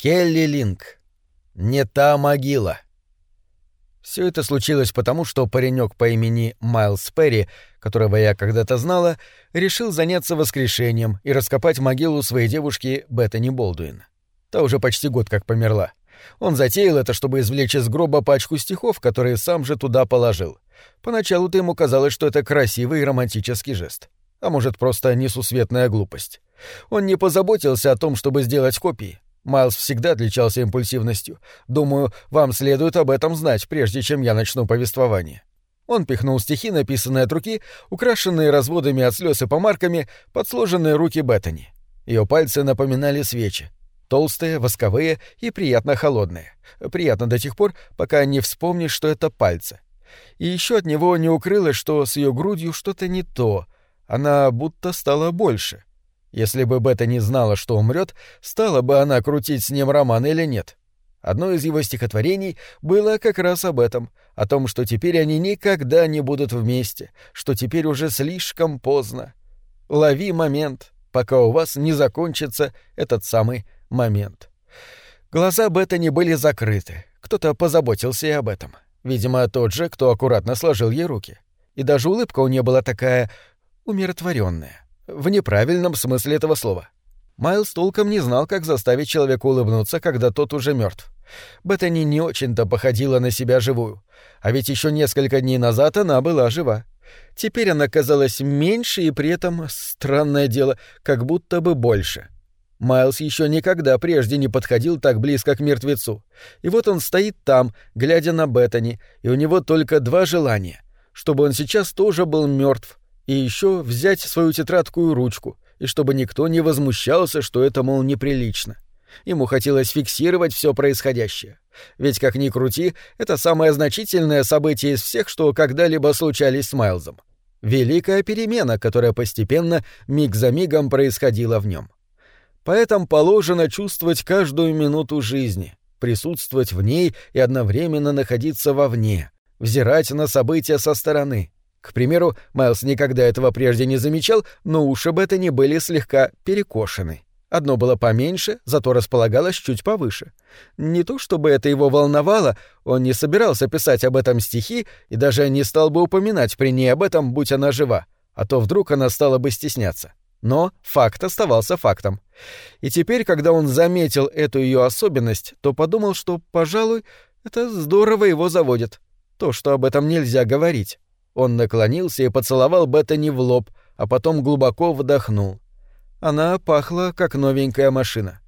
Келли Линк. Не та могила. Все это случилось потому, что паренек по имени Майлз Перри, которого я когда-то знала, решил заняться воскрешением и раскопать могилу своей девушки Беттани Болдуин. Та уже почти год как померла. Он затеял это, чтобы извлечь из гроба пачку стихов, которые сам же туда положил. Поначалу-то ему казалось, что это красивый и романтический жест. А может, просто несусветная глупость. Он не позаботился о том, чтобы сделать копии. Майлз всегда отличался импульсивностью. Думаю, вам следует об этом знать, прежде чем я начну повествование. Он пихнул стихи, написанные от руки, украшенные разводами от слез и помарками, под сложенные руки Беттани. Ее пальцы напоминали свечи. Толстые, восковые и приятно холодные. Приятно до тех пор, пока не вспомнишь, что это пальцы. И еще от него не укрылось, что с ее грудью что-то не то. Она будто стала больше. Если бы Бета не знала, что умрет, стала бы она крутить с ним роман или нет. Одно из его стихотворений было как раз об этом, о том, что теперь они никогда не будут вместе, что теперь уже слишком поздно. Лови момент, пока у вас не закончится этот самый момент. Глаза Бета не были закрыты, кто-то позаботился и об этом. Видимо, тот же, кто аккуратно сложил ей руки. И даже улыбка у нее была такая умиротворенная. В неправильном смысле этого слова. Майлз толком не знал, как заставить человека улыбнуться, когда тот уже мертв. Беттани не очень-то походила на себя живую. А ведь еще несколько дней назад она была жива. Теперь она казалась меньше и при этом, странное дело, как будто бы больше. Майлз еще никогда прежде не подходил так близко к мертвецу. И вот он стоит там, глядя на Беттани, и у него только два желания — чтобы он сейчас тоже был мертв, и еще взять свою тетрадку и ручку, и чтобы никто не возмущался, что это, мол, неприлично. Ему хотелось фиксировать все происходящее. Ведь, как ни крути, это самое значительное событие из всех, что когда-либо случались с Майлзом. Великая перемена, которая постепенно, миг за мигом, происходила в нем. Поэтому положено чувствовать каждую минуту жизни, присутствовать в ней и одновременно находиться вовне, взирать на события со стороны — к примеру, Майлз никогда этого прежде не замечал, но уши Беттани были слегка перекошены. Одно было поменьше, зато располагалось чуть повыше. Не то чтобы это его волновало, он не собирался писать об этом стихи и даже не стал бы упоминать при ней об этом, будь она жива, а то вдруг она стала бы стесняться. Но факт оставался фактом. И теперь, когда он заметил эту ее особенность, то подумал, что, пожалуй, это здорово его заводит. То, что об этом нельзя говорить. Он наклонился и поцеловал Беттани в лоб, а потом глубоко вдохнул. Она пахла, как новенькая машина.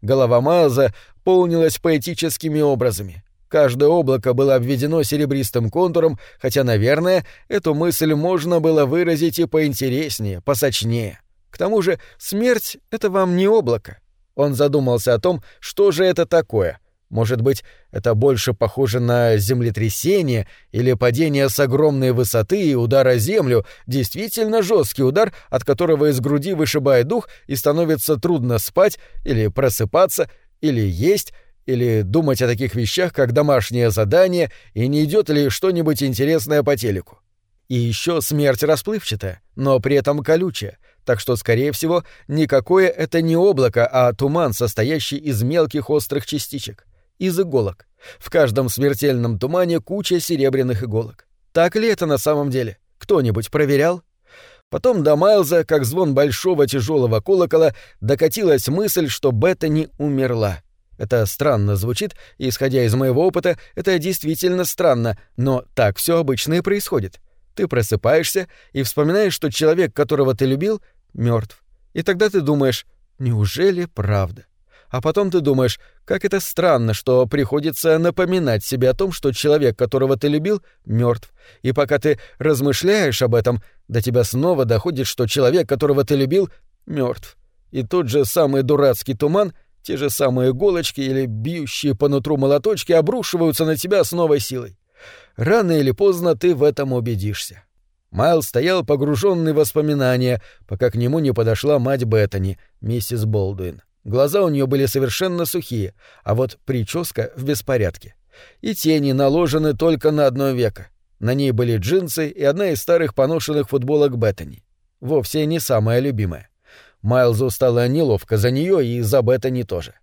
Голова Майлза полнилась поэтическими образами. Каждое облако было обведено серебристым контуром, хотя, наверное, эту мысль можно было выразить и поинтереснее, посочнее. К тому же смерть — это вам не облако. Он задумался о том, что же это такое, может быть, это больше похоже на землетрясение или падение с огромной высоты и удар о землю, действительно жесткий удар, от которого из груди вышибает дух и становится трудно спать или просыпаться, или есть, или думать о таких вещах, как домашнее задание, и не идет ли что-нибудь интересное по телеку. И еще смерть расплывчатая, но при этом колючая, так что, скорее всего, никакое это не облако, а туман, состоящий из мелких острых частичек из иголок. В каждом смертельном тумане куча серебряных иголок. Так ли это на самом деле? Кто-нибудь проверял? Потом до Майлза, как звон большого тяжелого колокола, докатилась мысль, что Бетта не умерла. Это странно звучит, и, исходя из моего опыта, это действительно странно, но так все обычно и происходит. Ты просыпаешься и вспоминаешь, что человек, которого ты любил, мертв. И тогда ты думаешь, неужели правда? А потом ты думаешь, как это странно, что приходится напоминать себе о том, что человек, которого ты любил, мертв. И пока ты размышляешь об этом, до тебя снова доходит, что человек, которого ты любил, мертв. И тот же самый дурацкий туман, те же самые иголочки или бьющие по нутру молоточки обрушиваются на тебя с новой силой. Рано или поздно ты в этом убедишься. Майл стоял погруженный в воспоминания, пока к нему не подошла мать Беттани, миссис Болдуин. Глаза у нее были совершенно сухие, а вот прическа в беспорядке. И тени наложены только на одно веко. На ней были джинсы и одна из старых поношенных футболок Беттани. Вовсе не самая любимая. Майлзу стало неловко за нее и за Беттани тоже.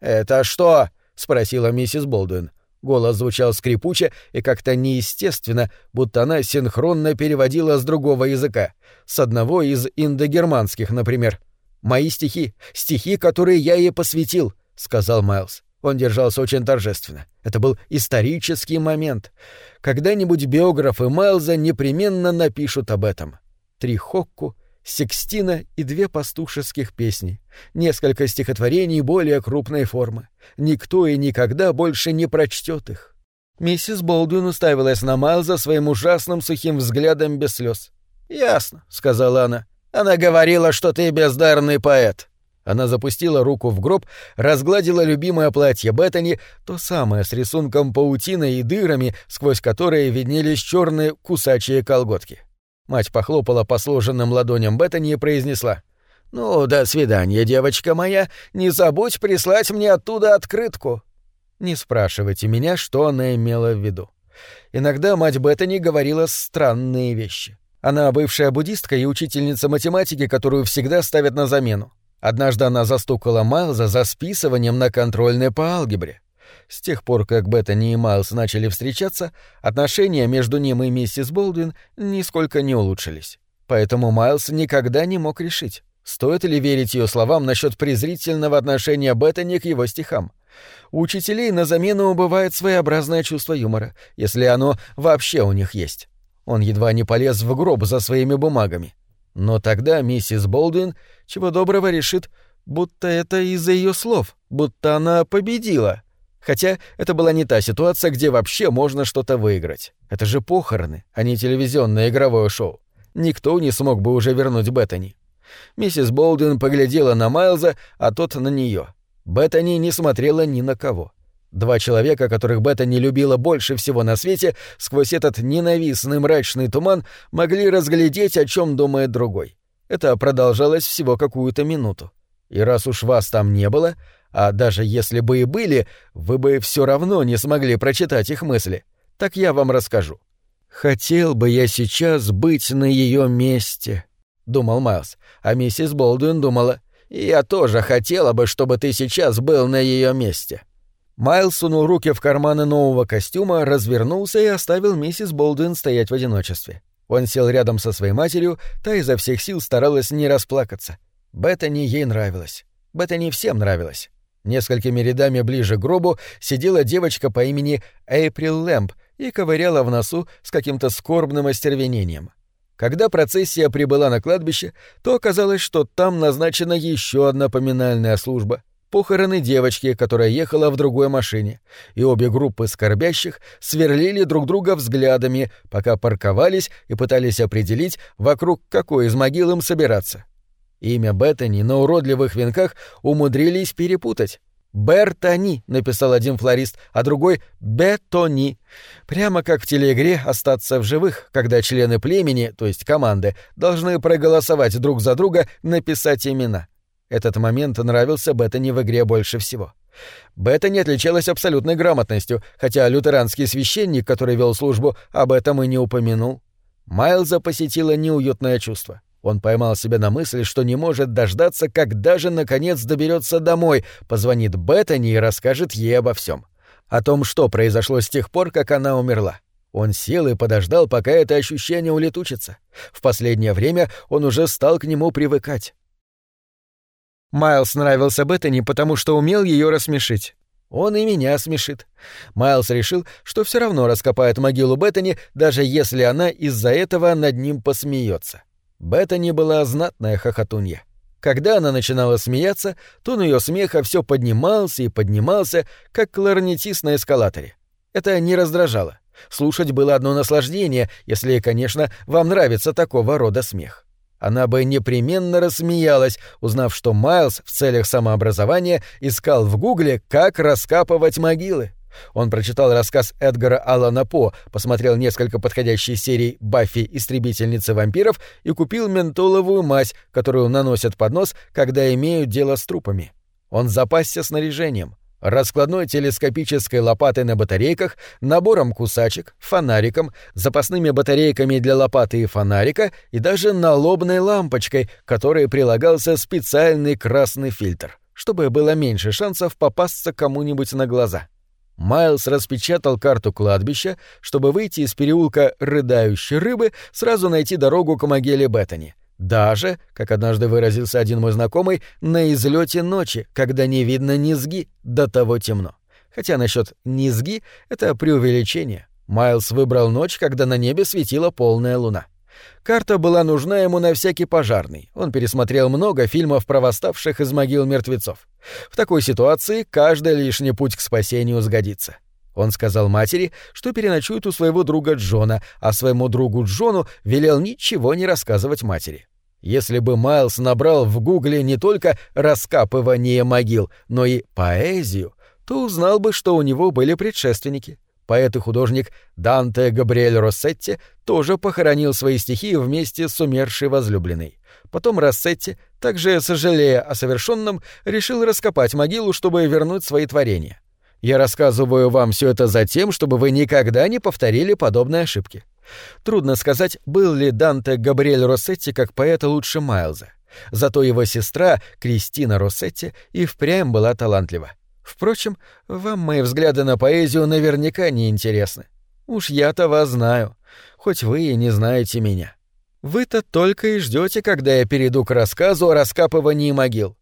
«Это что?» — спросила миссис Болдуин. Голос звучал скрипуче и как-то неестественно, будто она синхронно переводила с другого языка. С одного из индогерманских, например. «Мои стихи. Стихи, которые я ей посвятил», — сказал Майлз. Он держался очень торжественно. Это был исторический момент. Когда-нибудь биографы Майлза непременно напишут об этом. Три хокку, секстина и две пастушеских песни. Несколько стихотворений более крупной формы. Никто и никогда больше не прочтет их. Миссис Болдуин уставилась на Майлза своим ужасным сухим взглядом без слез. «Ясно», — сказала она. «Она говорила, что ты бездарный поэт». Она запустила руку в гроб, разгладила любимое платье Беттани, то самое с рисунком паутины и дырами, сквозь которые виднелись черные кусачие колготки. Мать похлопала по сложенным ладоням Беттани и произнесла. «Ну, до свидания, девочка моя. Не забудь прислать мне оттуда открытку». Не спрашивайте меня, что она имела в виду. Иногда мать Беттани говорила странные вещи. Она бывшая буддистка и учительница математики, которую всегда ставят на замену. Однажды она застукала Майлза за списыванием на контрольной по алгебре. С тех пор, как Беттани и Майлз начали встречаться, отношения между ним и миссис Болдуин нисколько не улучшились. Поэтому Майлз никогда не мог решить, стоит ли верить ее словам насчет презрительного отношения Беттани к его стихам. У учителей на замену бывает своеобразное чувство юмора, если оно вообще у них есть. Он едва не полез в гроб за своими бумагами. Но тогда миссис Болдуин чего доброго решит, будто это из-за ее слов, будто она победила. Хотя это была не та ситуация, где вообще можно что-то выиграть. Это же похороны, а не телевизионное игровое шоу. Никто не смог бы уже вернуть Беттани. Миссис Болдуин поглядела на Майлза, а тот на нее. Беттани не смотрела ни на кого. Два человека, которых Бета не любила больше всего на свете, сквозь этот ненавистный мрачный туман могли разглядеть, о чем думает другой. Это продолжалось всего какую-то минуту. И раз уж вас там не было, а даже если бы и были, вы бы все равно не смогли прочитать их мысли, так я вам расскажу. «Хотел бы я сейчас быть на ее месте», — думал Майлз, а миссис Болдуин думала, «Я тоже хотела бы, чтобы ты сейчас был на ее месте». Майл сунул руки в карманы нового костюма, развернулся и оставил миссис Болдуин стоять в одиночестве. Он сел рядом со своей матерью, та изо всех сил старалась не расплакаться. Беттани ей нравилась. Беттани всем нравилась. Несколькими рядами ближе к гробу сидела девочка по имени Эйприл Лэмп и ковыряла в носу с каким-то скорбным остервенением. Когда процессия прибыла на кладбище, то оказалось, что там назначена еще одна поминальная служба похороны девочки, которая ехала в другой машине, и обе группы скорбящих сверлили друг друга взглядами, пока парковались и пытались определить, вокруг какой из могил им собираться. Имя Беттани на уродливых венках умудрились перепутать. «Бертани», — написал один флорист, а другой «Бетони». Прямо как в телеигре «Остаться в живых», когда члены племени, то есть команды, должны проголосовать друг за друга, написать имена. Этот момент нравился Беттани в игре больше всего. Беттани отличалась абсолютной грамотностью, хотя лютеранский священник, который вел службу, об этом и не упомянул. Майлза посетило неуютное чувство. Он поймал себя на мысли, что не может дождаться, когда же наконец доберется домой, позвонит Беттани и расскажет ей обо всем. О том, что произошло с тех пор, как она умерла. Он сел и подождал, пока это ощущение улетучится. В последнее время он уже стал к нему привыкать. Майлз нравился Беттани, потому что умел ее рассмешить. Он и меня смешит. Майлз решил, что все равно раскопает могилу Беттани, даже если она из-за этого над ним посмеется. Беттани была знатная хохотунья. Когда она начинала смеяться, тон ее смеха все поднимался и поднимался, как кларнетист на эскалаторе. Это не раздражало. Слушать было одно наслаждение, если, конечно, вам нравится такого рода смех. Она бы непременно рассмеялась, узнав, что Майлз в целях самообразования искал в Гугле, как раскапывать могилы. Он прочитал рассказ Эдгара Аллана По, посмотрел несколько подходящих серий «Баффи. Истребительницы вампиров» и купил ментоловую мазь, которую наносят под нос, когда имеют дело с трупами. Он запасся снаряжением раскладной телескопической лопатой на батарейках, набором кусачек, фонариком, запасными батарейками для лопаты и фонарика и даже налобной лампочкой, к которой прилагался специальный красный фильтр, чтобы было меньше шансов попасться кому-нибудь на глаза. Майлз распечатал карту кладбища, чтобы выйти из переулка рыдающей рыбы, сразу найти дорогу к могиле Беттани. Даже, как однажды выразился один мой знакомый, на излете ночи, когда не видно низги, до того темно. Хотя насчет низги — это преувеличение. Майлз выбрал ночь, когда на небе светила полная луна. Карта была нужна ему на всякий пожарный. Он пересмотрел много фильмов про восставших из могил мертвецов. В такой ситуации каждый лишний путь к спасению сгодится. Он сказал матери, что переночует у своего друга Джона, а своему другу Джону велел ничего не рассказывать матери. Если бы Майлз набрал в Гугле не только раскапывание могил, но и поэзию, то узнал бы, что у него были предшественники. Поэт и художник Данте Габриэль Россетти тоже похоронил свои стихи вместе с умершей возлюбленной. Потом Россетти, также сожалея о совершенном, решил раскопать могилу, чтобы вернуть свои творения. Я рассказываю вам все это за тем, чтобы вы никогда не повторили подобные ошибки. Трудно сказать, был ли Данте Габриэль Россетти как поэт лучше Майлза. Зато его сестра, Кристина Россетти, и впрямь была талантлива. Впрочем, вам мои взгляды на поэзию наверняка не интересны. Уж я-то вас знаю, хоть вы и не знаете меня. Вы-то только и ждете, когда я перейду к рассказу о раскапывании могил.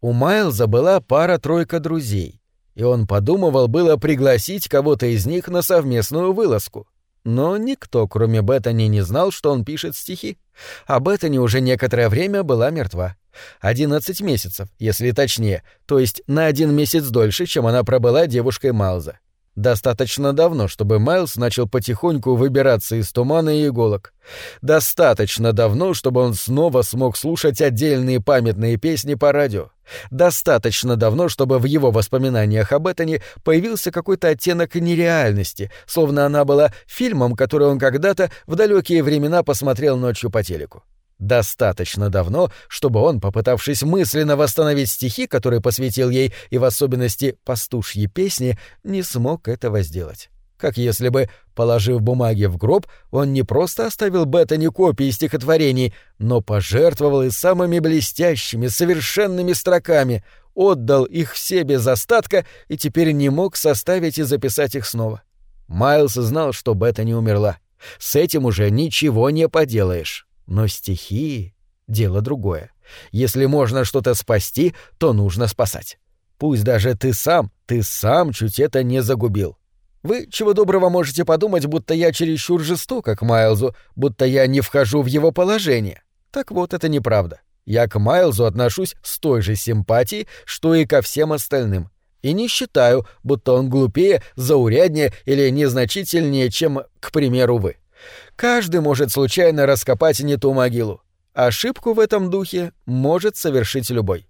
У Майлза была пара-тройка друзей, и он подумывал было пригласить кого-то из них на совместную вылазку. Но никто, кроме Беттани, не знал, что он пишет стихи, а Беттани уже некоторое время была мертва. 11 месяцев, если точнее, то есть на один месяц дольше, чем она пробыла девушкой Майлза. Достаточно давно, чтобы Майлз начал потихоньку выбираться из тумана и иголок. Достаточно давно, чтобы он снова смог слушать отдельные памятные песни по радио. Достаточно давно, чтобы в его воспоминаниях об Эттоне появился какой-то оттенок нереальности, словно она была фильмом, который он когда-то в далекие времена посмотрел ночью по телеку. Достаточно давно, чтобы он, попытавшись мысленно восстановить стихи, которые посвятил ей, и в особенности пастушьи песни, не смог этого сделать. Как если бы, положив бумаги в гроб, он не просто оставил Беттани копии стихотворений, но пожертвовал и самыми блестящими, совершенными строками, отдал их все без остатка и теперь не мог составить и записать их снова. Майлз знал, что Беттани умерла. С этим уже ничего не поделаешь. Но стихи — дело другое. Если можно что-то спасти, то нужно спасать. Пусть даже ты сам, ты сам чуть это не загубил. Вы, чего доброго, можете подумать, будто я чересчур жестока к Майлзу, будто я не вхожу в его положение. Так вот, это неправда. Я к Майлзу отношусь с той же симпатией, что и ко всем остальным. И не считаю, будто он глупее, зауряднее или незначительнее, чем, к примеру, вы. Каждый может случайно раскопать не ту могилу. Ошибку в этом духе может совершить любой.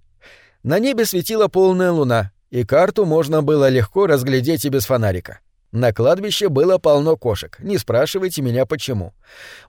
На небе светила полная луна, и карту можно было легко разглядеть и без фонарика. На кладбище было полно кошек, не спрашивайте меня почему.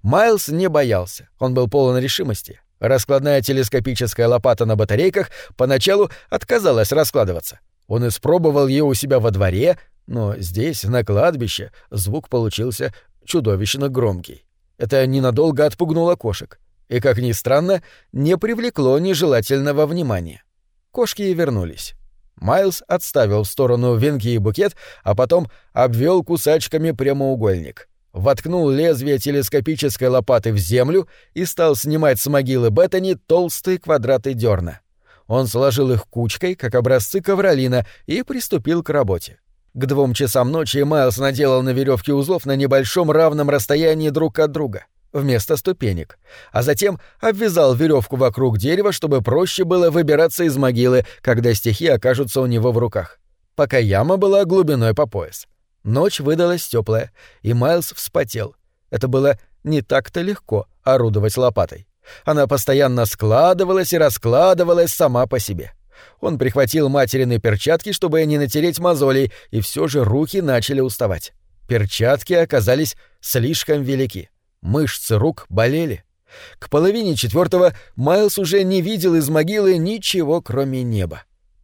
Майлз не боялся, он был полон решимости. Раскладная телескопическая лопата на батарейках поначалу отказалась раскладываться. Он испробовал ее у себя во дворе, но здесь, на кладбище, звук получился чудовищно громкий. Это ненадолго отпугнуло кошек и, как ни странно, не привлекло нежелательного внимания. Кошки и вернулись. Майлз отставил в сторону венки и букет, а потом обвел кусачками прямоугольник. Воткнул лезвие телескопической лопаты в землю и стал снимать с могилы Беттани толстые квадраты дерна. Он сложил их кучкой, как образцы ковролина, и приступил к работе. К двум часам ночи Майлз наделал на веревке узлов на небольшом равном расстоянии друг от друга, вместо ступенек, а затем обвязал веревку вокруг дерева, чтобы проще было выбираться из могилы, когда стихи окажутся у него в руках. Пока яма была глубиной по пояс. Ночь выдалась теплая, и Майлз вспотел. Это было не так-то легко орудовать лопатой. Она постоянно складывалась и раскладывалась сама по себе. Он прихватил материны перчатки, чтобы не натереть мозолей, и все же руки начали уставать. Перчатки оказались слишком велики. Мышцы рук болели. К половине четвертого Майлз уже не видел из могилы ничего, кроме неба.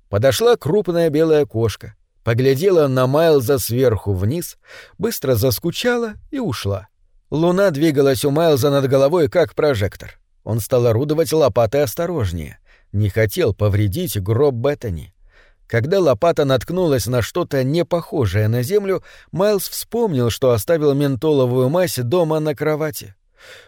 Подошла крупная белая кошка, поглядела на Майлза сверху вниз, быстро заскучала и ушла. Луна двигалась у Майлза над головой, как прожектор. Он стал орудовать лопатой осторожнее. Не хотел повредить гроб Беттани. Когда лопата наткнулась на что-то не похожее на землю, Майлз вспомнил, что оставил ментоловую мазь дома на кровати.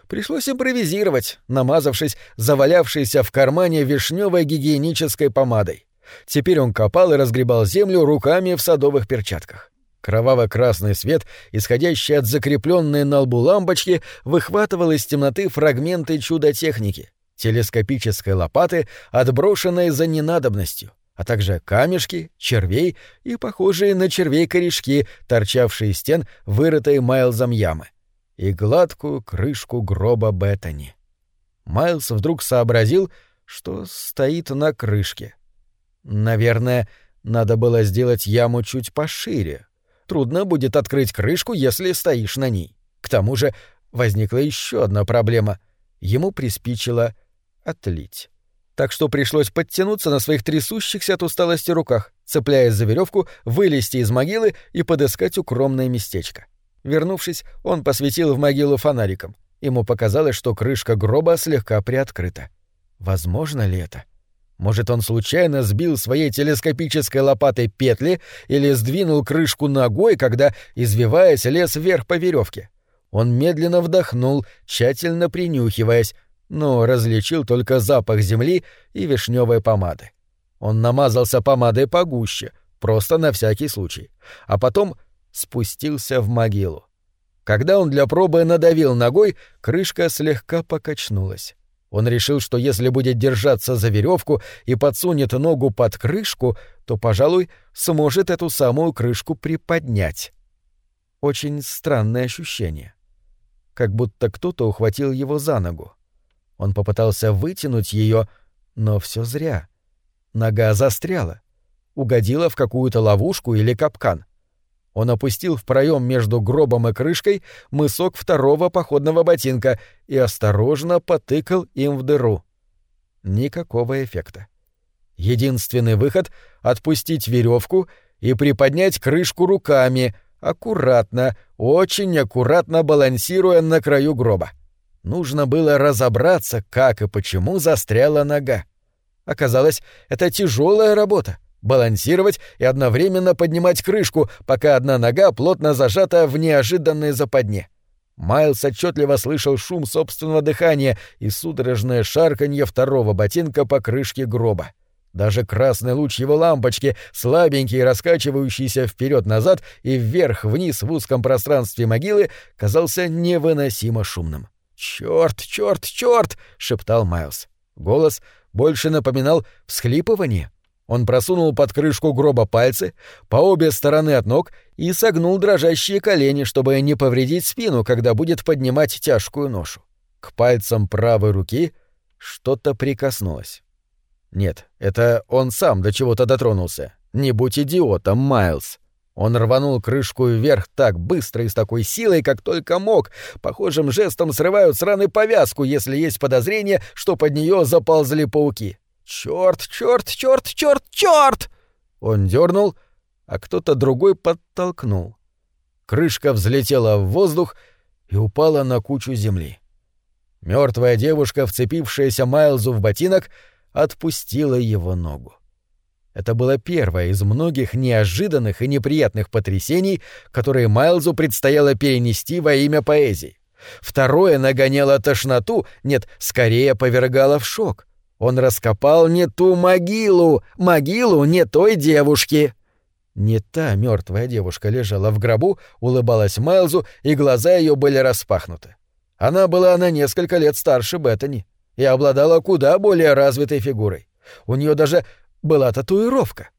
Пришлось импровизировать, намазавшись завалявшейся в кармане вишневой гигиенической помадой. Теперь он копал и разгребал землю руками в садовых перчатках. Кроваво-красный свет, исходящий от закрепленной на лбу лампочки, выхватывал из темноты фрагменты чудо-техники, телескопической лопаты, отброшенной за ненадобностью, а также камешки, червей и похожие на червей корешки, торчавшие из стен, вырытой Майлзом ямы, и гладкую крышку гроба Беттани. Майлз вдруг сообразил, что стоит на крышке. Наверное, надо было сделать яму чуть пошире, Трудно будет открыть крышку, если стоишь на ней. К тому же возникла еще одна проблема. Ему приспичило отлить. Так что пришлось подтянуться на своих трясущихся от усталости руках, цепляясь за веревку, вылезти из могилы и подыскать укромное местечко. Вернувшись, он посветил в могилу фонариком. Ему показалось, что крышка гроба слегка приоткрыта. Возможно ли это? — может, он случайно сбил своей телескопической лопатой петли или сдвинул крышку ногой, когда, извиваясь, лез вверх по веревке. Он медленно вдохнул, тщательно принюхиваясь, но различил только запах земли и вишневой помады. Он намазался помадой погуще, просто на всякий случай, а потом спустился в могилу. Когда он для пробы надавил ногой, крышка слегка покачнулась. Он решил, что если будет держаться за веревку и подсунет ногу под крышку, то, пожалуй, сможет эту самую крышку приподнять. Очень странное ощущение. Как будто кто-то ухватил его за ногу. Он попытался вытянуть ее, но все зря. Нога застряла, угодила в какую-то ловушку или капкан. Он опустил в проем между гробом и крышкой мысок второго походного ботинка и осторожно потыкал им в дыру. Никакого эффекта. Единственный выход — отпустить веревку и приподнять крышку руками, аккуратно, очень аккуратно балансируя на краю гроба. Нужно было разобраться, как и почему застряла нога. Оказалось, это тяжелая работа — балансировать и одновременно поднимать крышку, пока одна нога плотно зажата в неожиданной западне. Майлз отчетливо слышал шум собственного дыхания и судорожное шарканье второго ботинка по крышке гроба. Даже красный луч его лампочки, слабенький, раскачивающийся вперед-назад и вверх-вниз в узком пространстве могилы, казался невыносимо шумным. «Чёрт, чёрт, чёрт!» — шептал Майлз. Голос больше напоминал всхлипывание — он просунул под крышку гроба пальцы по обе стороны от ног и согнул дрожащие колени, чтобы не повредить спину, когда будет поднимать тяжкую ношу. К пальцам правой руки что-то прикоснулось. Нет, это он сам до чего-то дотронулся. Не будь идиотом, Майлз. Он рванул крышку вверх так быстро и с такой силой, как только мог. Похожим жестом срывают сраную повязку, если есть подозрение, что под нее заползли пауки. Черт, черт, черт, черт, черт! Он дернул, а кто-то другой подтолкнул. Крышка взлетела в воздух и упала на кучу земли. Мертвая девушка, вцепившаяся Майлзу в ботинок, отпустила его ногу. Это было первое из многих неожиданных и неприятных потрясений, которые Майлзу предстояло перенести во имя поэзии. Второе нагоняло тошноту, нет, скорее повергало в шок. Он раскопал не ту могилу, могилу не той девушки. Не та мертвая девушка лежала в гробу, улыбалась Майлзу, и глаза ее были распахнуты. Она была на несколько лет старше Беттани и обладала куда более развитой фигурой. У нее даже была татуировка.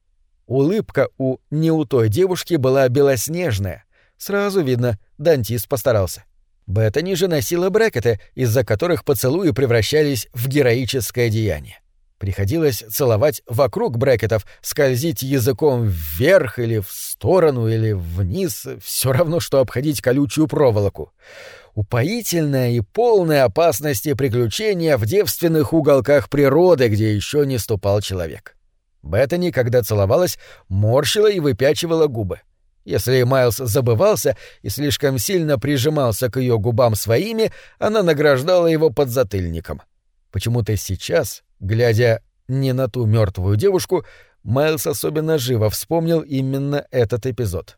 Улыбка у не у той девушки была белоснежная. Сразу видно, дантист постарался. Беттани же носила брекеты, из-за которых поцелуи превращались в героическое деяние. Приходилось целовать вокруг брекетов, скользить языком вверх или в сторону или вниз, все равно, что обходить колючую проволоку. Упоительное и полное опасности приключения в девственных уголках природы, где еще не ступал человек. Беттани, когда целовалась, морщила и выпячивала губы. Если Майлз забывался и слишком сильно прижимался к ее губам своими, она награждала его подзатыльником. Почему-то сейчас, глядя не на ту мертвую девушку, Майлз особенно живо вспомнил именно этот эпизод.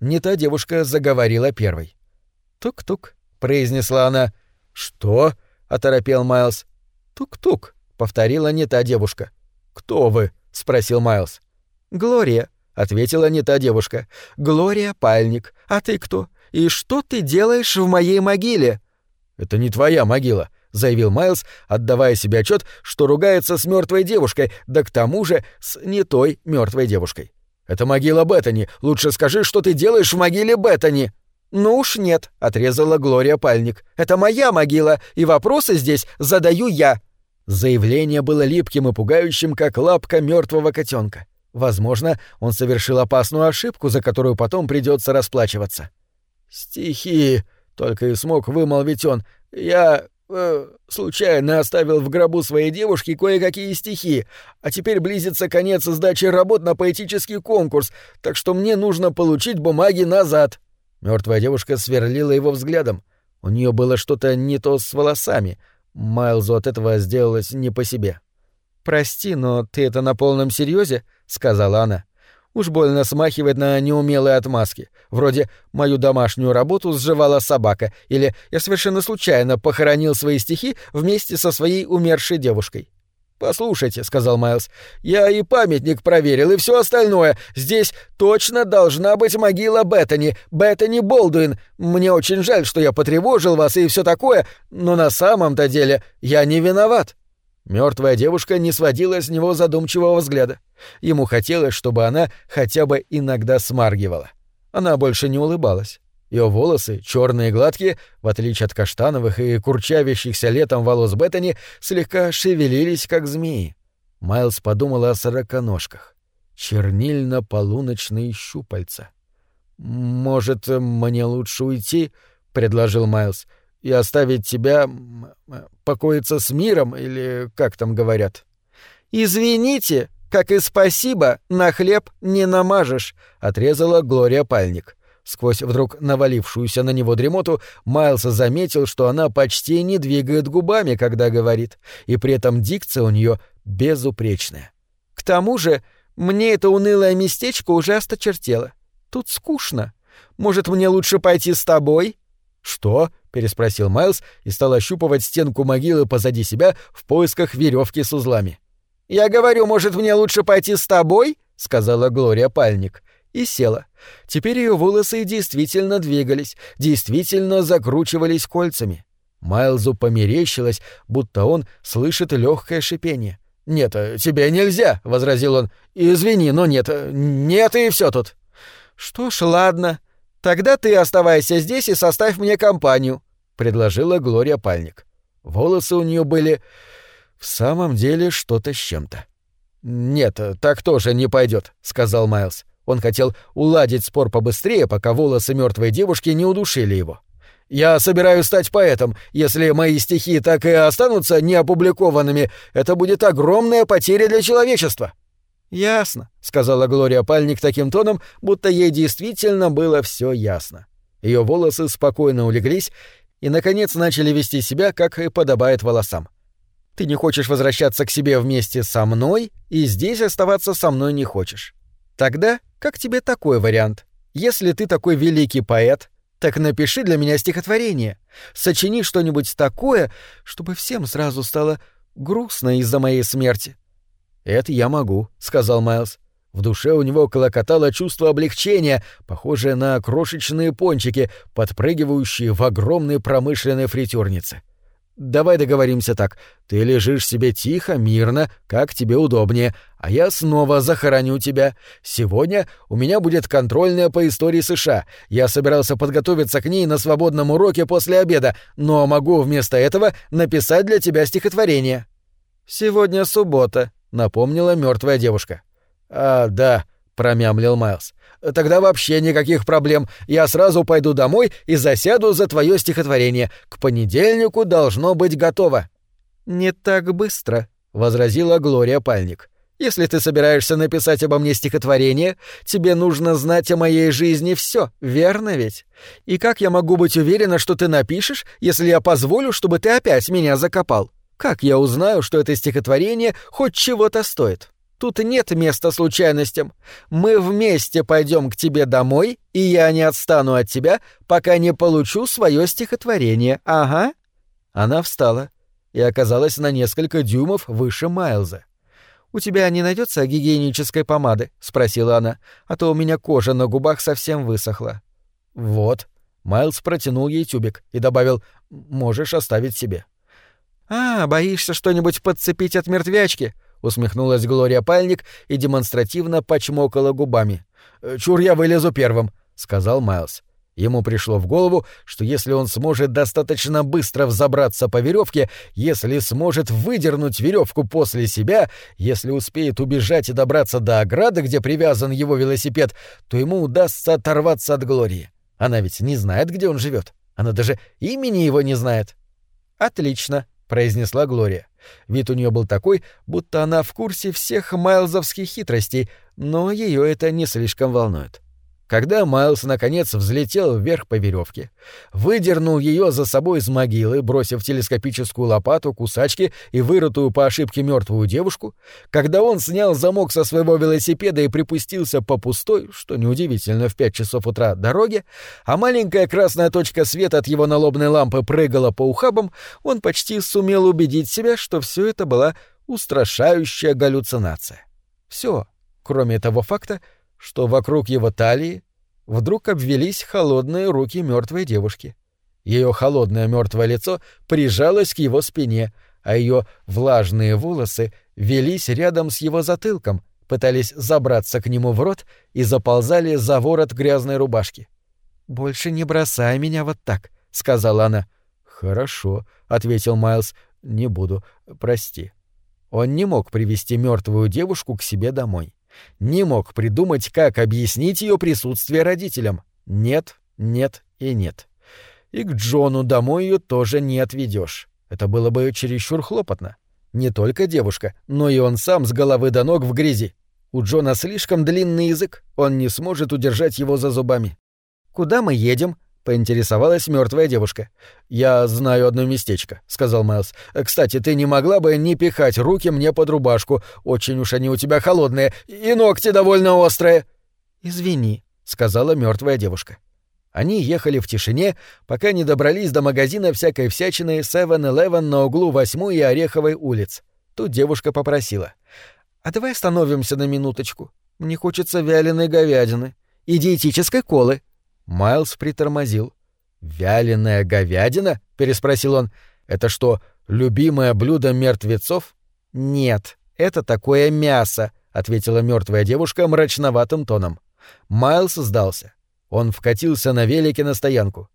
Не та девушка заговорила первой. «Тук-тук», — произнесла она. «Что?» — оторопел Майлз. «Тук-тук», — повторила не та девушка. «Кто вы?» — спросил Майлз. «Глория», — ответила не та девушка. «Глория Пальник. А ты кто? И что ты делаешь в моей могиле?» «Это не твоя могила», — заявил Майлз, отдавая себе отчет, что ругается с мертвой девушкой, да к тому же с не той мертвой девушкой. «Это могила Беттани. Лучше скажи, что ты делаешь в могиле Беттани». «Ну уж нет», — отрезала Глория Пальник. «Это моя могила, и вопросы здесь задаю я». Заявление было липким и пугающим, как лапка мертвого котенка. Возможно, он совершил опасную ошибку, за которую потом придется расплачиваться. «Стихи», — только и смог вымолвить он. «Я э, случайно оставил в гробу своей девушки кое-какие стихи, а теперь близится конец сдачи работ на поэтический конкурс, так что мне нужно получить бумаги назад». Мертвая девушка сверлила его взглядом. У нее было что-то не то с волосами. Майлзу от этого сделалось не по себе. «Прости, но ты это на полном серьезе? сказала она. Уж больно смахивает на неумелые отмазки. Вроде «мою домашнюю работу сживала собака» или «я совершенно случайно похоронил свои стихи вместе со своей умершей девушкой». «Послушайте», — сказал Майлз, — «я и памятник проверил, и все остальное. Здесь точно должна быть могила Беттани, Беттани Болдуин. Мне очень жаль, что я потревожил вас и все такое, но на самом-то деле я не виноват». Мертвая девушка не сводила с него задумчивого взгляда. Ему хотелось, чтобы она хотя бы иногда смаргивала. Она больше не улыбалась. Ее волосы, черные и гладкие, в отличие от каштановых и курчавящихся летом волос Беттани, слегка шевелились, как змеи. Майлз подумал о сороконожках. Чернильно-полуночные щупальца. «Может, мне лучше уйти?» — предложил Майлз и оставить тебя покоиться с миром, или как там говорят. «Извините, как и спасибо, на хлеб не намажешь», — отрезала Глория Пальник. Сквозь вдруг навалившуюся на него дремоту Майлз заметил, что она почти не двигает губами, когда говорит, и при этом дикция у нее безупречная. «К тому же мне это унылое местечко уже осточертело. Тут скучно. Может, мне лучше пойти с тобой?» «Что?» — переспросил Майлз и стал ощупывать стенку могилы позади себя в поисках веревки с узлами. «Я говорю, может, мне лучше пойти с тобой?» — сказала Глория Пальник. И села. Теперь ее волосы действительно двигались, действительно закручивались кольцами. Майлзу померещилось, будто он слышит легкое шипение. «Нет, тебе нельзя», — возразил он. «Извини, но нет, нет и все тут». «Что ж, ладно», «Тогда ты оставайся здесь и составь мне компанию», — предложила Глория Пальник. Волосы у нее были в самом деле что-то с чем-то. «Нет, так тоже не пойдет», — сказал Майлз. Он хотел уладить спор побыстрее, пока волосы мертвой девушки не удушили его. «Я собираюсь стать поэтом. Если мои стихи так и останутся неопубликованными, это будет огромная потеря для человечества». «Ясно», — сказала Глория Пальник таким тоном, будто ей действительно было все ясно. Ее волосы спокойно улеглись и, наконец, начали вести себя, как и подобает волосам. «Ты не хочешь возвращаться к себе вместе со мной, и здесь оставаться со мной не хочешь. Тогда как тебе такой вариант? Если ты такой великий поэт, так напиши для меня стихотворение. Сочини что-нибудь такое, чтобы всем сразу стало грустно из-за моей смерти. «Это я могу», — сказал Майлз. В душе у него колокотало чувство облегчения, похожее на крошечные пончики, подпрыгивающие в огромной промышленной фритюрнице. «Давай договоримся так. Ты лежишь себе тихо, мирно, как тебе удобнее, а я снова захороню тебя. Сегодня у меня будет контрольная по истории США. Я собирался подготовиться к ней на свободном уроке после обеда, но могу вместо этого написать для тебя стихотворение». «Сегодня суббота», — напомнила мертвая девушка. «А, да», — промямлил Майлз. «Тогда вообще никаких проблем. Я сразу пойду домой и засяду за твое стихотворение. К понедельнику должно быть готово». «Не так быстро», — возразила Глория Пальник. «Если ты собираешься написать обо мне стихотворение, тебе нужно знать о моей жизни все, верно ведь? И как я могу быть уверена, что ты напишешь, если я позволю, чтобы ты опять меня закопал? Как я узнаю, что это стихотворение хоть чего-то стоит? Тут нет места случайностям. Мы вместе пойдем к тебе домой, и я не отстану от тебя, пока не получу свое стихотворение. Ага. Она встала и оказалась на несколько дюймов выше Майлза. «У тебя не найдется гигиенической помады?» — спросила она, «а то у меня кожа на губах совсем высохла». «Вот». Майлз протянул ей тюбик и добавил «можешь оставить себе». «А, боишься что-нибудь подцепить от мертвячки?» — усмехнулась Глория Пальник и демонстративно почмокала губами. «Э, «Чур я вылезу первым», — сказал Майлз. Ему пришло в голову, что если он сможет достаточно быстро взобраться по веревке, если сможет выдернуть веревку после себя, если успеет убежать и добраться до ограды, где привязан его велосипед, то ему удастся оторваться от Глории. Она ведь не знает, где он живет. Она даже имени его не знает. «Отлично», — произнесла Глория. Вид у нее был такой, будто она в курсе всех майлзовских хитростей, но ее это не слишком волнует. Когда Майлз наконец взлетел вверх по веревке, выдернул ее за собой из могилы, бросив телескопическую лопату, кусачки и вырытую по ошибке мертвую девушку, когда он снял замок со своего велосипеда и припустился по пустой, что неудивительно, в пять часов утра дороге, а маленькая красная точка света от его налобной лампы прыгала по ухабам, он почти сумел убедить себя, что все это была устрашающая галлюцинация. Все, кроме того факта, что вокруг его талии вдруг обвелись холодные руки мертвой девушки. Ее холодное мертвое лицо прижалось к его спине, а ее влажные волосы велись рядом с его затылком, пытались забраться к нему в рот и заползали за ворот грязной рубашки. «Больше не бросай меня вот так», — сказала она. «Хорошо», — ответил Майлз. «Не буду. Прости». Он не мог привести мертвую девушку к себе домой. Не мог придумать, как объяснить ее присутствие родителям. Нет, нет и нет. И к Джону домой ее тоже не отведешь. Это было бы чересчур хлопотно. Не только девушка, но и он сам с головы до ног в грязи. У Джона слишком длинный язык, он не сможет удержать его за зубами. «Куда мы едем?» — поинтересовалась мертвая девушка. «Я знаю одно местечко», — сказал Майлз. «Кстати, ты не могла бы не пихать руки мне под рубашку? Очень уж они у тебя холодные, и ногти довольно острые». «Извини», — сказала мертвая девушка. Они ехали в тишине, пока не добрались до магазина всякой всячины 7-Eleven на углу 8 и Ореховой улиц. Тут девушка попросила. «А давай остановимся на минуточку. Мне хочется вяленой говядины и диетической колы». Майлз притормозил. «Вяленая говядина?» — переспросил он. «Это что, любимое блюдо мертвецов?» «Нет, это такое мясо», — ответила мертвая девушка мрачноватым тоном. Майлз сдался. Он вкатился на велике на стоянку.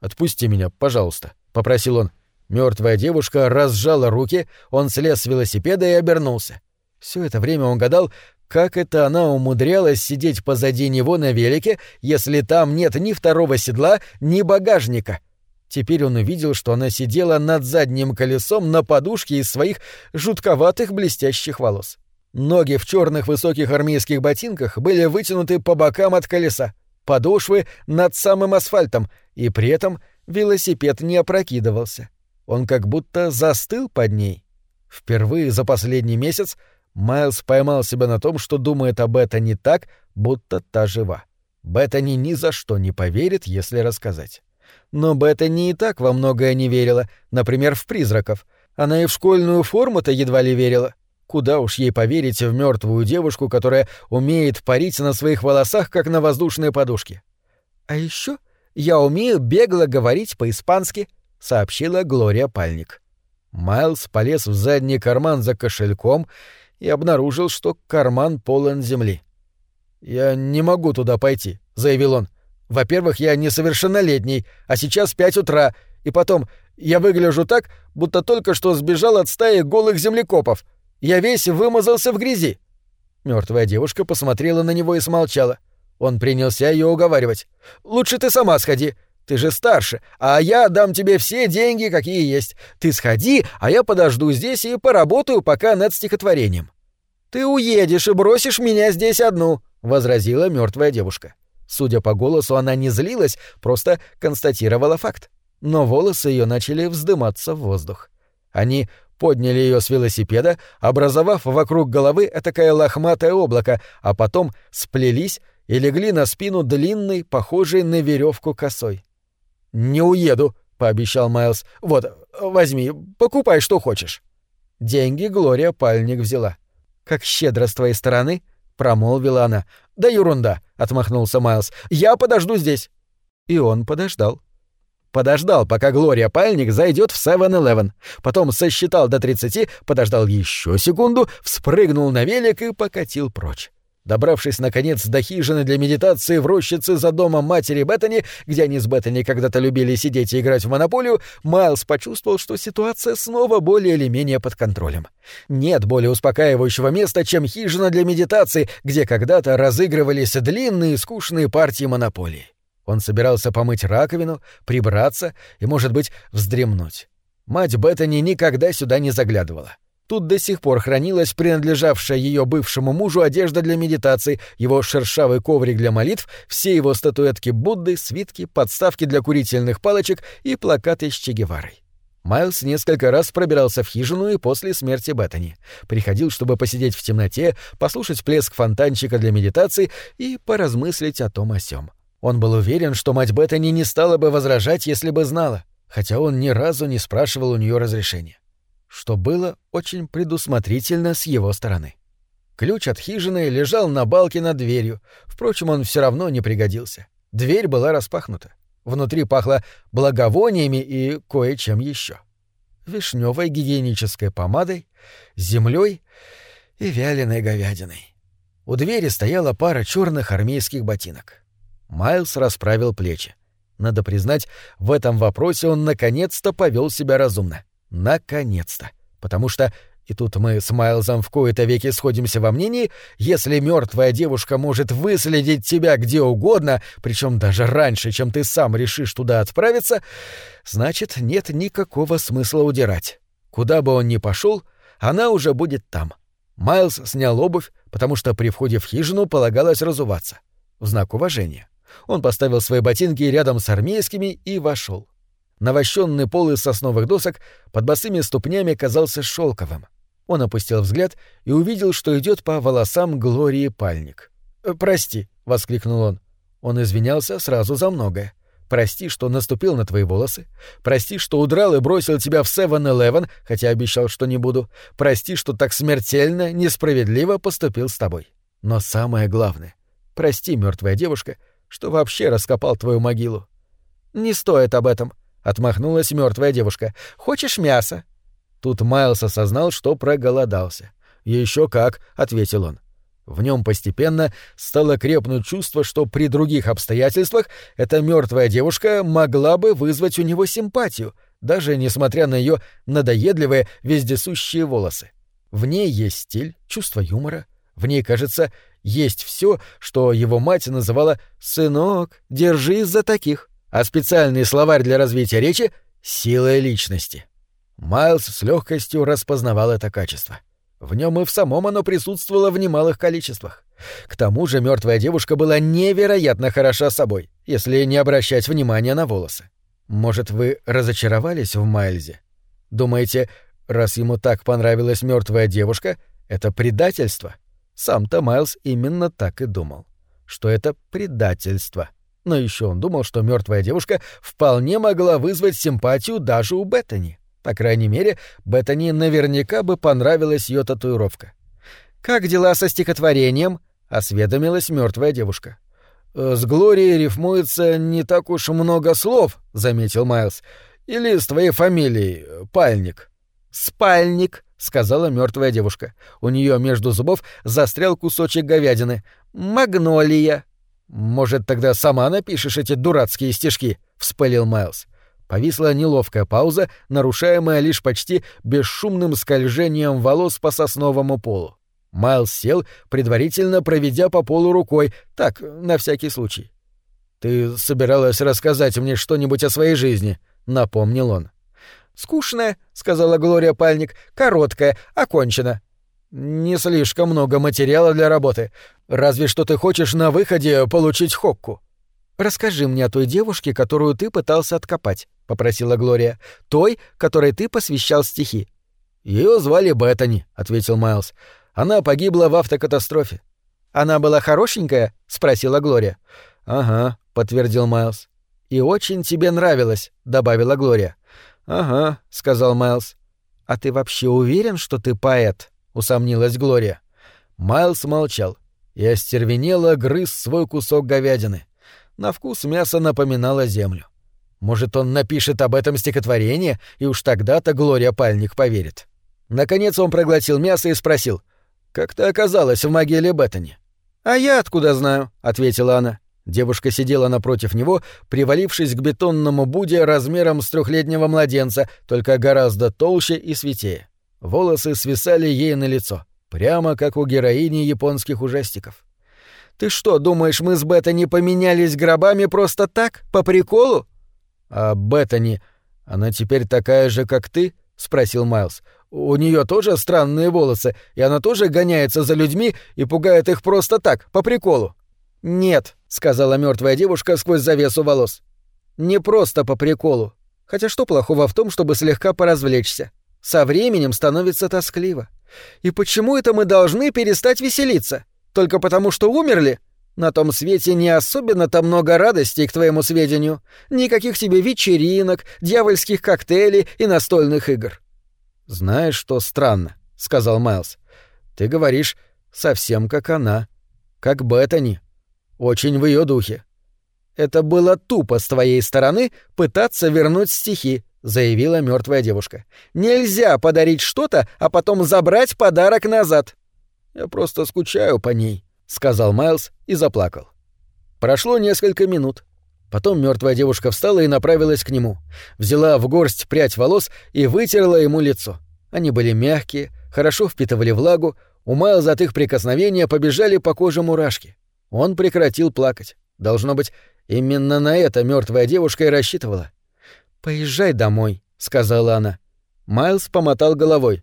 «Отпусти меня, пожалуйста», — попросил он. Мертвая девушка разжала руки, он слез с велосипеда и обернулся. Все это время он гадал, как это она умудрялась сидеть позади него на велике, если там нет ни второго седла, ни багажника? Теперь он увидел, что она сидела над задним колесом на подушке из своих жутковатых блестящих волос. Ноги в черных высоких армейских ботинках были вытянуты по бокам от колеса, подошвы над самым асфальтом, и при этом велосипед не опрокидывался. Он как будто застыл под ней. Впервые за последний месяц Майлз поймал себя на том, что думает об это не так, будто та жива. Беттани ни за что не поверит, если рассказать. Но Беттани и так во многое не верила, например, в призраков. Она и в школьную форму-то едва ли верила. Куда уж ей поверить в мертвую девушку, которая умеет парить на своих волосах, как на воздушной подушке. А еще я умею бегло говорить по-испански, сообщила Глория Пальник. Майлз полез в задний карман за кошельком и обнаружил, что карман полон земли. «Я не могу туда пойти», — заявил он. «Во-первых, я несовершеннолетний, а сейчас пять утра, и потом, я выгляжу так, будто только что сбежал от стаи голых землекопов. Я весь вымазался в грязи». Мертвая девушка посмотрела на него и смолчала. Он принялся ее уговаривать. «Лучше ты сама сходи. Ты же старше, а я дам тебе все деньги, какие есть. Ты сходи, а я подожду здесь и поработаю пока над стихотворением». «Ты уедешь и бросишь меня здесь одну», — возразила мертвая девушка. Судя по голосу, она не злилась, просто констатировала факт. Но волосы ее начали вздыматься в воздух. Они подняли ее с велосипеда, образовав вокруг головы такое лохматое облако, а потом сплелись и легли на спину длинной, похожей на веревку косой. «Не уеду», — пообещал Майлз. «Вот, возьми, покупай, что хочешь». Деньги Глория пальник взяла. «Как щедро с твоей стороны», — промолвила она. «Да ерунда», — отмахнулся Майлз. «Я подожду здесь». И он подождал. Подождал, пока Глория Пальник зайдет в 7-Eleven. Потом сосчитал до 30, подождал еще секунду, вспрыгнул на велик и покатил прочь. Добравшись, наконец, до хижины для медитации в рощице за домом матери Беттани, где они с Беттани когда-то любили сидеть и играть в монополию, Майлз почувствовал, что ситуация снова более или менее под контролем. Нет более успокаивающего места, чем хижина для медитации, где когда-то разыгрывались длинные скучные партии монополии. Он собирался помыть раковину, прибраться и, может быть, вздремнуть. Мать Беттани никогда сюда не заглядывала. Тут до сих пор хранилась принадлежавшая ее бывшему мужу одежда для медитации, его шершавый коврик для молитв, все его статуэтки Будды, свитки, подставки для курительных палочек и плакаты с Че Геварой. Майлз несколько раз пробирался в хижину и после смерти Беттани. Приходил, чтобы посидеть в темноте, послушать плеск фонтанчика для медитации и поразмыслить о том о сём. Он был уверен, что мать Беттани не стала бы возражать, если бы знала, хотя он ни разу не спрашивал у нее разрешения. Что было очень предусмотрительно с его стороны. Ключ от хижины лежал на балке над дверью, впрочем, он все равно не пригодился. Дверь была распахнута. Внутри пахло благовониями и кое-чем еще. Вишневой гигиенической помадой, землей и вяленой говядиной. У двери стояла пара черных армейских ботинок. Майлз расправил плечи. Надо признать, в этом вопросе он наконец-то повел себя разумно. Наконец-то. Потому что, и тут мы с Майлзом в кои-то веки сходимся во мнении, если мертвая девушка может выследить тебя где угодно, причем даже раньше, чем ты сам решишь туда отправиться, значит, нет никакого смысла удирать. Куда бы он ни пошел, она уже будет там. Майлз снял обувь, потому что при входе в хижину полагалось разуваться. В знак уважения. Он поставил свои ботинки рядом с армейскими и вошел. Навощенный пол из сосновых досок под босыми ступнями казался шелковым. Он опустил взгляд и увидел, что идет по волосам Глории пальник. «Э, «Прости», — воскликнул он. Он извинялся сразу за многое. «Прости, что наступил на твои волосы. Прости, что удрал и бросил тебя в 7-Eleven, хотя обещал, что не буду. Прости, что так смертельно, несправедливо поступил с тобой. Но самое главное — прости, мертвая девушка, — что вообще раскопал твою могилу. Не стоит об этом, отмахнулась мертвая девушка. Хочешь мясо? Тут Майлз осознал, что проголодался. Еще как, ответил он. В нем постепенно стало крепнуть чувство, что при других обстоятельствах эта мертвая девушка могла бы вызвать у него симпатию, даже несмотря на ее надоедливые вездесущие волосы. В ней есть стиль, чувство юмора, в ней, кажется, есть все, что его мать называла «сынок, держись за таких», а специальный словарь для развития речи — «сила личности». Майлз с легкостью распознавал это качество. В нем и в самом оно присутствовало в немалых количествах. К тому же мертвая девушка была невероятно хороша собой, если не обращать внимания на волосы. Может, вы разочаровались в Майлзе? Думаете, раз ему так понравилась мертвая девушка, это предательство? Сам-то Майлз именно так и думал, что это предательство. Но еще он думал, что мертвая девушка вполне могла вызвать симпатию даже у Беттани. По крайней мере, Беттани наверняка бы понравилась ее татуировка. «Как дела со стихотворением?» — осведомилась мертвая девушка. «Э, «С Глорией рифмуется не так уж много слов», — заметил Майлз. «Или с твоей фамилией, Пальник». «Спальник», сказала мертвая девушка. У нее между зубов застрял кусочек говядины. Магнолия. Может, тогда сама напишешь эти дурацкие стишки? вспылил Майлз. Повисла неловкая пауза, нарушаемая лишь почти бесшумным скольжением волос по сосновому полу. Майлз сел, предварительно проведя по полу рукой, так, на всякий случай. «Ты собиралась рассказать мне что-нибудь о своей жизни», — напомнил он. «Скучная», — сказала Глория Пальник, — «короткая, окончена». «Не слишком много материала для работы. Разве что ты хочешь на выходе получить хокку». «Расскажи мне о той девушке, которую ты пытался откопать», — попросила Глория. «Той, которой ты посвящал стихи». Ее звали Беттани, ответил Майлз. Она погибла в автокатастрофе. Она была хорошенькая? спросила Глория. Ага, подтвердил Майлз. И очень тебе нравилось, добавила Глория. Ага, сказал Майлз. А ты вообще уверен, что ты поэт? усомнилась Глория. Майлз молчал и остервенело грыз свой кусок говядины. На вкус мясо напоминало землю. Может, он напишет об этом стихотворение, и уж тогда-то Глория Пальник поверит. Наконец он проглотил мясо и спросил, «Как ты оказалась в могиле Беттани?» «А я откуда знаю?» — ответила она. Девушка сидела напротив него, привалившись к бетонному буде размером с трехлетнего младенца, только гораздо толще и светее. Волосы свисали ей на лицо, прямо как у героини японских ужастиков. «Ты что, думаешь, мы с Беттани поменялись гробами просто так, по приколу?» «А Беттани, она теперь такая же, как ты?» — спросил Майлз. «У нее тоже странные волосы, и она тоже гоняется за людьми и пугает их просто так, по приколу». «Нет», — сказала мертвая девушка сквозь завесу волос. «Не просто по приколу. Хотя что плохого в том, чтобы слегка поразвлечься? Со временем становится тоскливо. И почему это мы должны перестать веселиться? Только потому, что умерли? На том свете не особенно-то много радостей, к твоему сведению. Никаких себе вечеринок, дьявольских коктейлей и настольных игр. «Знаешь, что странно», — сказал Майлз. «Ты говоришь совсем как она, как Беттани. Очень в ее духе». «Это было тупо с твоей стороны пытаться вернуть стихи», — заявила мертвая девушка. «Нельзя подарить что-то, а потом забрать подарок назад». «Я просто скучаю по ней», сказал Майлз и заплакал. Прошло несколько минут. Потом мертвая девушка встала и направилась к нему. Взяла в горсть прядь волос и вытерла ему лицо. Они были мягкие, хорошо впитывали влагу, у Майлза от их прикосновения побежали по коже мурашки. Он прекратил плакать. Должно быть, именно на это мертвая девушка и рассчитывала. «Поезжай домой», — сказала она. Майлз помотал головой.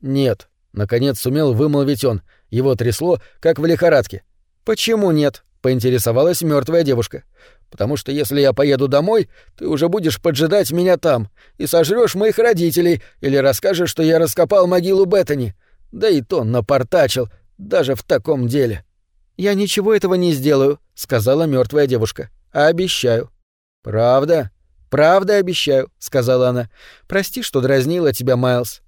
«Нет», — наконец сумел вымолвить он, — его трясло, как в лихорадке. «Почему нет?» — поинтересовалась мертвая девушка. «Потому что если я поеду домой, ты уже будешь поджидать меня там и сожрёшь моих родителей или расскажешь, что я раскопал могилу Беттани. Да и то напортачил, даже в таком деле». «Я ничего этого не сделаю», — сказала мертвая девушка. «А обещаю». «Правда?» «Правда обещаю», — сказала она. «Прости, что дразнила тебя, Майлз».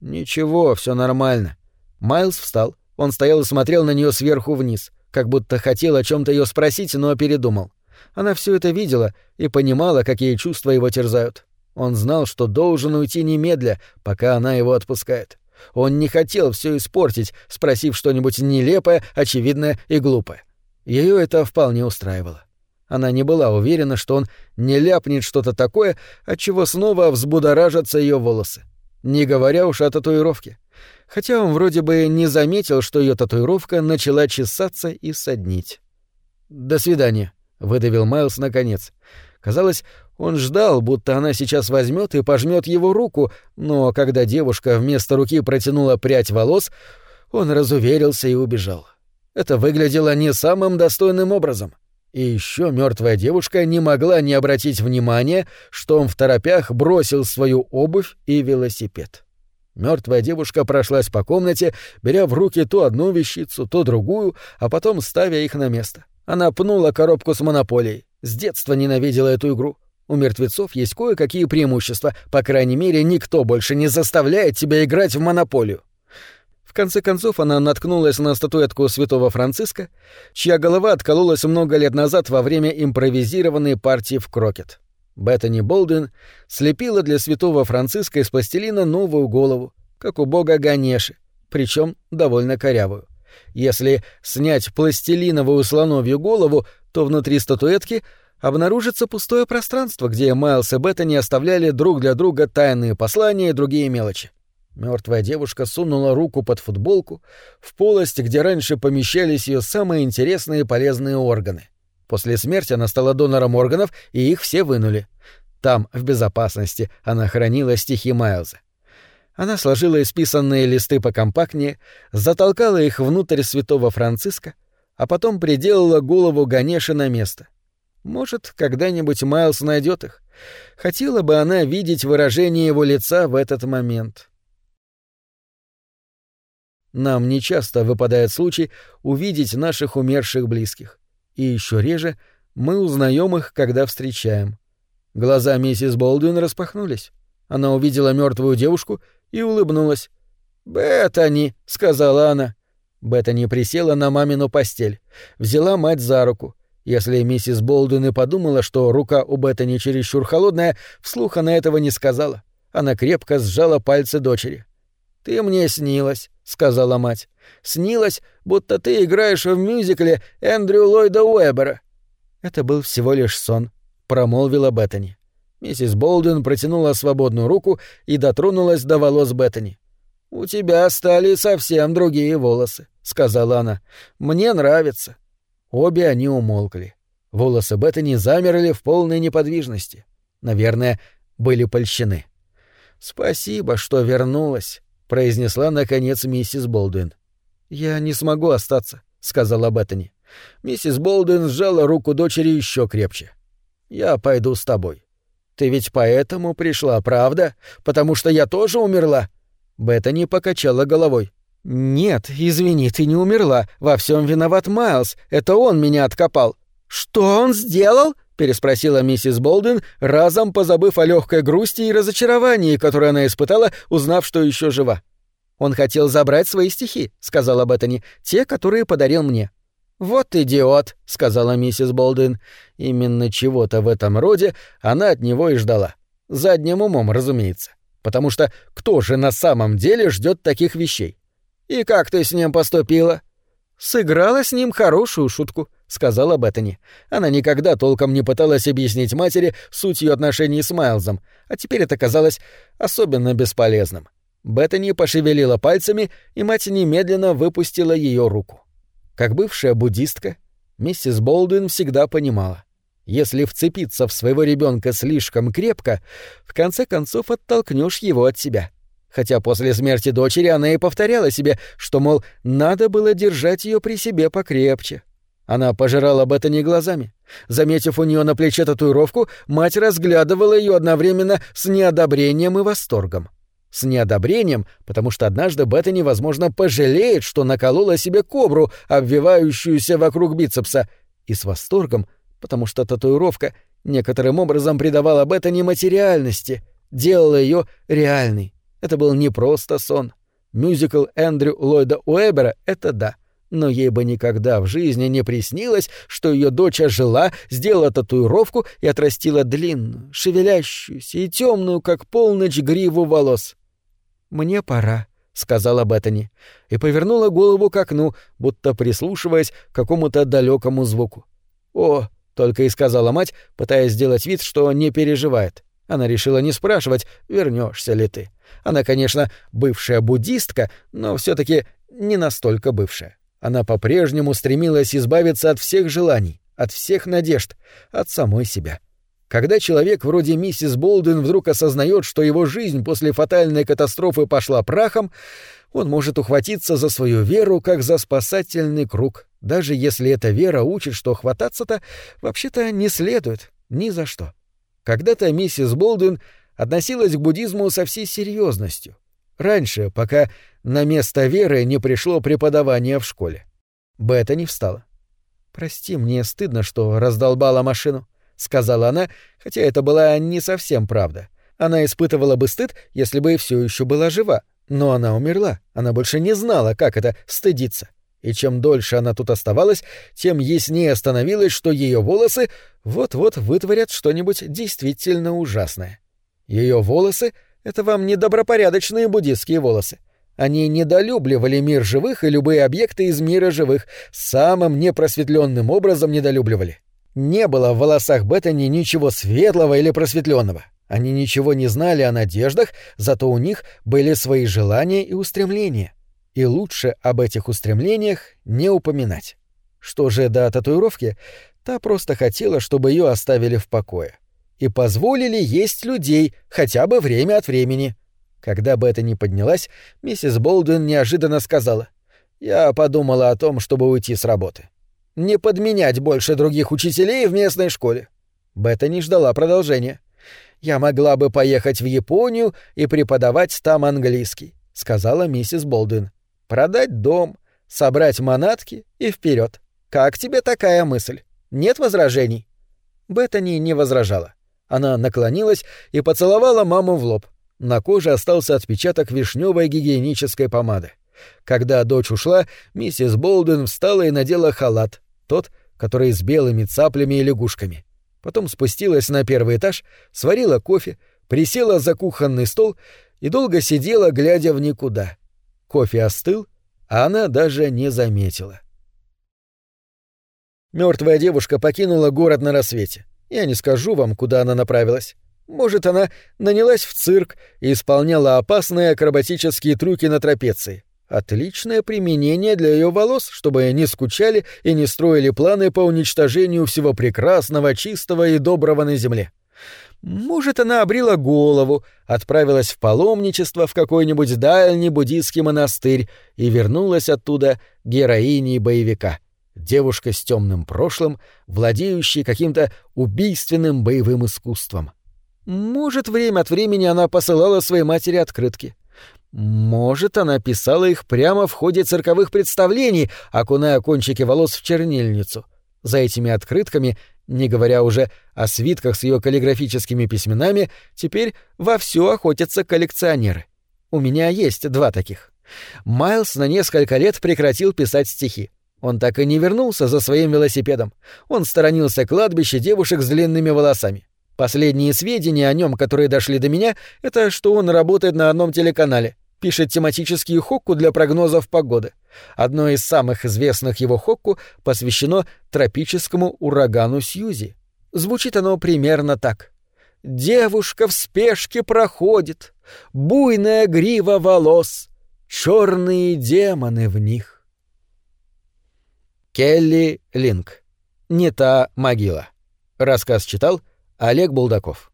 «Ничего, все нормально». Майлз встал. Он стоял и смотрел на нее сверху вниз, как будто хотел о чем-то ее спросить, но передумал. Она все это видела и понимала, какие чувства его терзают. Он знал, что должен уйти немедля, пока она его отпускает. Он не хотел все испортить, спросив что-нибудь нелепое, очевидное и глупое. Ее это вполне устраивало. Она не была уверена, что он не ляпнет что-то такое, от чего снова взбудоражатся ее волосы. Не говоря уж о татуировке хотя он вроде бы не заметил, что ее татуировка начала чесаться и соднить. «До свидания», — выдавил Майлз наконец. Казалось, он ждал, будто она сейчас возьмет и пожмет его руку, но когда девушка вместо руки протянула прядь волос, он разуверился и убежал. Это выглядело не самым достойным образом. И еще мертвая девушка не могла не обратить внимания, что он в торопях бросил свою обувь и велосипед. Мертвая девушка прошлась по комнате, беря в руки то одну вещицу, то другую, а потом ставя их на место. Она пнула коробку с монополией. С детства ненавидела эту игру. У мертвецов есть кое-какие преимущества. По крайней мере, никто больше не заставляет тебя играть в монополию. Конце концов, она наткнулась на статуэтку святого Франциска, чья голова откололась много лет назад во время импровизированной партии в крокет. Беттани Болдуин слепила для святого Франциска из пластилина новую голову, как у бога Ганеши, причем довольно корявую. Если снять пластилиновую слоновью голову, то внутри статуэтки обнаружится пустое пространство, где Майлз и Беттани оставляли друг для друга тайные послания и другие мелочи. Мертвая девушка сунула руку под футболку в полость, где раньше помещались ее самые интересные и полезные органы. После смерти она стала донором органов, и их все вынули. Там, в безопасности, она хранила стихи Майлза. Она сложила исписанные листы покомпактнее, затолкала их внутрь святого Франциска, а потом приделала голову Ганеши на место. Может, когда-нибудь Майлз найдет их. Хотела бы она видеть выражение его лица в этот момент. Нам нечасто выпадает случай увидеть наших умерших близких. И еще реже мы узнаем их, когда встречаем. Глаза миссис Болдуин распахнулись. Она увидела мертвую девушку и улыбнулась. «Беттани», — сказала она. Беттани присела на мамину постель, взяла мать за руку. Если миссис Болдуин и подумала, что рука у Беттани чересчур холодная, вслух она этого не сказала. Она крепко сжала пальцы дочери. «Ты мне снилась», — сказала мать. «Снилась, будто ты играешь в мюзикле Эндрю Ллойда Уэббера». «Это был всего лишь сон», — промолвила Беттани. Миссис Болдуин протянула свободную руку и дотронулась до волос Беттани. «У тебя стали совсем другие волосы», — сказала она. «Мне нравится». Обе они умолкли. Волосы Беттани замерли в полной неподвижности. Наверное, были польщены. «Спасибо, что вернулась», — произнесла, наконец, миссис Болдуин. «Я не смогу остаться», — сказала Беттани. Миссис Болдуин сжала руку дочери еще крепче. «Я пойду с тобой. Ты ведь поэтому пришла, правда? Потому что я тоже умерла?» Беттани покачала головой. «Нет, извини, ты не умерла. Во всем виноват Майлз. Это он меня откопал». «Что он сделал?» — переспросила миссис Болден, разом позабыв о легкой грусти и разочаровании, которое она испытала, узнав, что еще жива. «Он хотел забрать свои стихи», — сказала Беттани, — «те, которые подарил мне». «Вот идиот», — сказала миссис Болден. Именно чего-то в этом роде она от него и ждала. Задним умом, разумеется. Потому что кто же на самом деле ждет таких вещей? «И как ты с ним поступила?» «Сыграла с ним хорошую шутку», — сказала Беттани. Она никогда толком не пыталась объяснить матери суть ее отношений с Майлзом, а теперь это казалось особенно бесполезным. Беттани пошевелила пальцами, и мать немедленно выпустила ее руку. Как бывшая буддистка, миссис Болдуин всегда понимала. Если вцепиться в своего ребенка слишком крепко, в конце концов оттолкнешь его от себя. Хотя после смерти дочери она и повторяла себе, что, мол, надо было держать ее при себе покрепче. Она пожирала не глазами. Заметив у нее на плече татуировку, мать разглядывала ее одновременно с неодобрением и восторгом. С неодобрением, потому что однажды Бета невозможно пожалеет, что наколола себе кобру, обвивающуюся вокруг бицепса, и с восторгом, потому что татуировка некоторым образом придавала Бета нематериальности, делала ее реальной. Это был не просто сон. Мюзикл Эндрю Ллойда Уэбера — это да. Но ей бы никогда в жизни не приснилось, что ее дочь ожила, сделала татуировку и отрастила длинную, шевелящуюся и темную, как полночь, гриву волос. «Мне пора», — сказала Беттани, и повернула голову к окну, будто прислушиваясь к какому-то далекому звуку. «О, только и сказала мать, пытаясь сделать вид, что не переживает. Она решила не спрашивать, вернешься ли ты. Она, конечно, бывшая буддистка, но все таки не настолько бывшая. Она по-прежнему стремилась избавиться от всех желаний, от всех надежд, от самой себя. Когда человек вроде миссис Болдуин вдруг осознает, что его жизнь после фатальной катастрофы пошла прахом, он может ухватиться за свою веру как за спасательный круг, даже если эта вера учит, что хвататься-то вообще-то не следует ни за что. Когда-то миссис Болдуин относилась к буддизму со всей серьезностью. Раньше, пока на место веры не пришло преподавание в школе. Бета не встала. «Прости, мне стыдно, что раздолбала машину», — сказала она, хотя это была не совсем правда. Она испытывала бы стыд, если бы все еще была жива, но она умерла, она больше не знала, как это — стыдиться. И чем дольше она тут оставалась, тем яснее становилось, что ее волосы вот-вот вытворят что-нибудь действительно ужасное. Ее волосы — это вам не добропорядочные буддистские волосы. Они недолюбливали мир живых и любые объекты из мира живых, самым непросветленным образом недолюбливали. Не было в волосах Беттани ничего светлого или просветленного. Они ничего не знали о надеждах, зато у них были свои желания и устремления. И лучше об этих устремлениях не упоминать. Что же до татуировки, та просто хотела, чтобы ее оставили в покое и позволили есть людей хотя бы время от времени. Когда бы это ни поднялась, миссис Болдуин неожиданно сказала, «Я подумала о том, чтобы уйти с работы. Не подменять больше других учителей в местной школе». Бета не ждала продолжения. «Я могла бы поехать в Японию и преподавать там английский», — сказала миссис Болдуин. Продать дом, собрать манатки и вперед. Как тебе такая мысль? Нет возражений?» Беттани не возражала. Она наклонилась и поцеловала маму в лоб. На коже остался отпечаток вишневой гигиенической помады. Когда дочь ушла, миссис Болден встала и надела халат, тот, который с белыми цаплями и лягушками. Потом спустилась на первый этаж, сварила кофе, присела за кухонный стол и долго сидела, глядя в никуда. Кофе остыл, а она даже не заметила. Мертвая девушка покинула город на рассвете. Я не скажу вам, куда она направилась. Может, она нанялась в цирк и исполняла опасные акробатические трюки на трапеции. Отличное применение для ее волос, чтобы не скучали и не строили планы по уничтожению всего прекрасного, чистого и доброго на земле. Может, она обрила голову, отправилась в паломничество в какой-нибудь дальний буддийский монастырь и вернулась оттуда героиней боевика. Девушка с темным прошлым, владеющей каким-то убийственным боевым искусством. Может, время от времени она посылала своей матери открытки. Может, она писала их прямо в ходе цирковых представлений, окуная кончики волос в чернильницу. За этими открытками, не говоря уже о свитках с ее каллиграфическими письменами, теперь вовсю охотятся коллекционеры. У меня есть два таких. Майлз на несколько лет прекратил писать стихи. Он так и не вернулся за своим велосипедом. Он сторонился кладбища девушек с длинными волосами. Последние сведения о нем, которые дошли до меня, это что он работает на одном телеканале, пишет тематические хокку для прогнозов погоды. Одно из самых известных его хокку посвящено тропическому урагану Сьюзи. Звучит оно примерно так. «Девушка в спешке проходит, буйная грива волос, черные демоны в них». Келли Линк. Не та могила. Рассказ читал — Олег Булдаков.